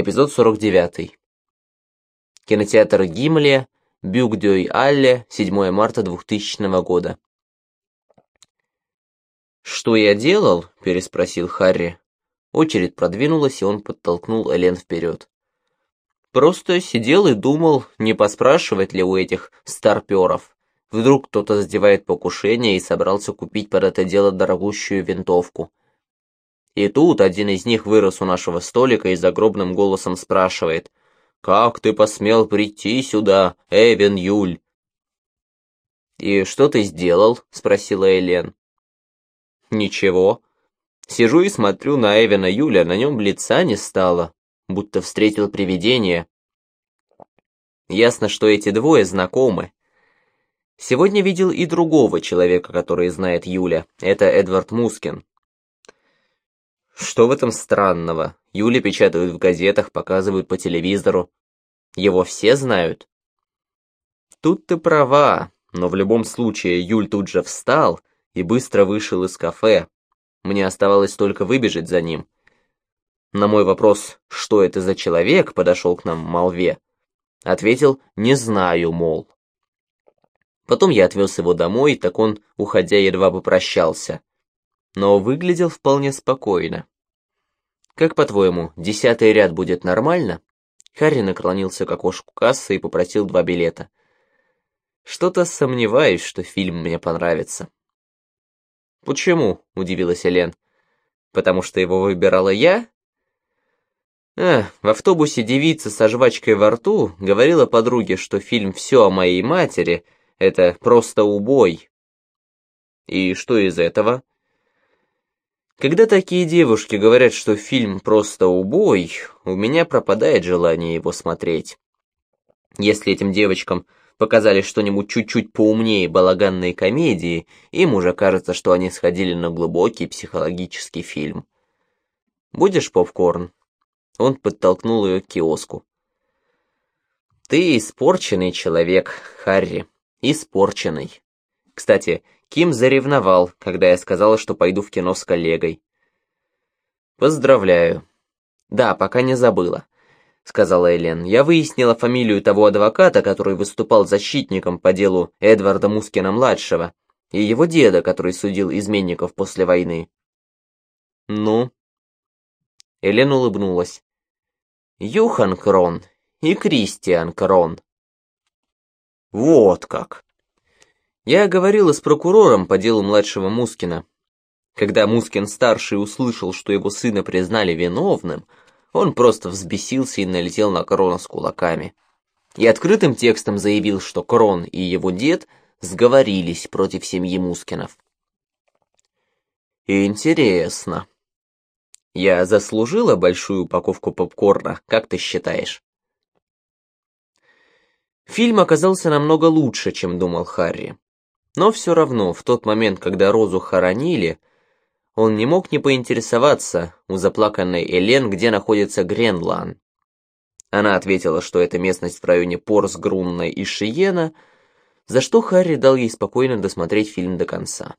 Эпизод 49. Кинотеатр Гимле, Бюгдёй-Алле, 7 марта 2000 года. «Что я делал?» – переспросил Харри. Очередь продвинулась, и он подтолкнул Элен вперед. «Просто сидел и думал, не поспрашивать ли у этих старперов. Вдруг кто-то задевает покушение и собрался купить под это дело дорогущую винтовку. И тут один из них вырос у нашего столика и загробным голосом спрашивает, «Как ты посмел прийти сюда, Эвен Юль?» «И что ты сделал?» — спросила Элен. «Ничего. Сижу и смотрю на Эвена Юля, на нем лица не стало, будто встретил привидение. Ясно, что эти двое знакомы. Сегодня видел и другого человека, который знает Юля. Это Эдвард Мускин. Что в этом странного? Юли печатают в газетах, показывают по телевизору. Его все знают. Тут ты права, но в любом случае Юль тут же встал и быстро вышел из кафе. Мне оставалось только выбежать за ним. На мой вопрос, что это за человек, подошел к нам Малве, ответил «не знаю, мол». Потом я отвез его домой, так он, уходя, едва попрощался но выглядел вполне спокойно. «Как по-твоему, десятый ряд будет нормально?» Харри наклонился к окошку кассы и попросил два билета. «Что-то сомневаюсь, что фильм мне понравится». «Почему?» — удивилась Элен. «Потому что его выбирала я?» А, в автобусе девица со жвачкой во рту говорила подруге, что фильм «Все о моей матери» — это просто убой. И что из этого? Когда такие девушки говорят, что фильм просто убой, у меня пропадает желание его смотреть. Если этим девочкам показали что-нибудь чуть-чуть поумнее балаганной комедии, им уже кажется, что они сходили на глубокий психологический фильм. «Будешь попкорн?» Он подтолкнул ее к киоску. «Ты испорченный человек, Харри, испорченный. Кстати, Ким заревновал, когда я сказала, что пойду в кино с коллегой. «Поздравляю». «Да, пока не забыла», — сказала Элен. «Я выяснила фамилию того адвоката, который выступал защитником по делу Эдварда Мускина-младшего, и его деда, который судил изменников после войны». «Ну?» Элен улыбнулась. «Юхан Крон и Кристиан Крон». «Вот как!» Я говорила с прокурором по делу младшего Мускина. Когда Мускин-старший услышал, что его сына признали виновным, он просто взбесился и налетел на Крона с кулаками. И открытым текстом заявил, что Крон и его дед сговорились против семьи Мускинов. Интересно. Я заслужила большую упаковку попкорна, как ты считаешь? Фильм оказался намного лучше, чем думал Харри. Но все равно, в тот момент, когда Розу хоронили, он не мог не поинтересоваться у заплаканной Элен, где находится Гренлан. Она ответила, что это местность в районе Порсгрунна и Шиена, за что Харри дал ей спокойно досмотреть фильм до конца.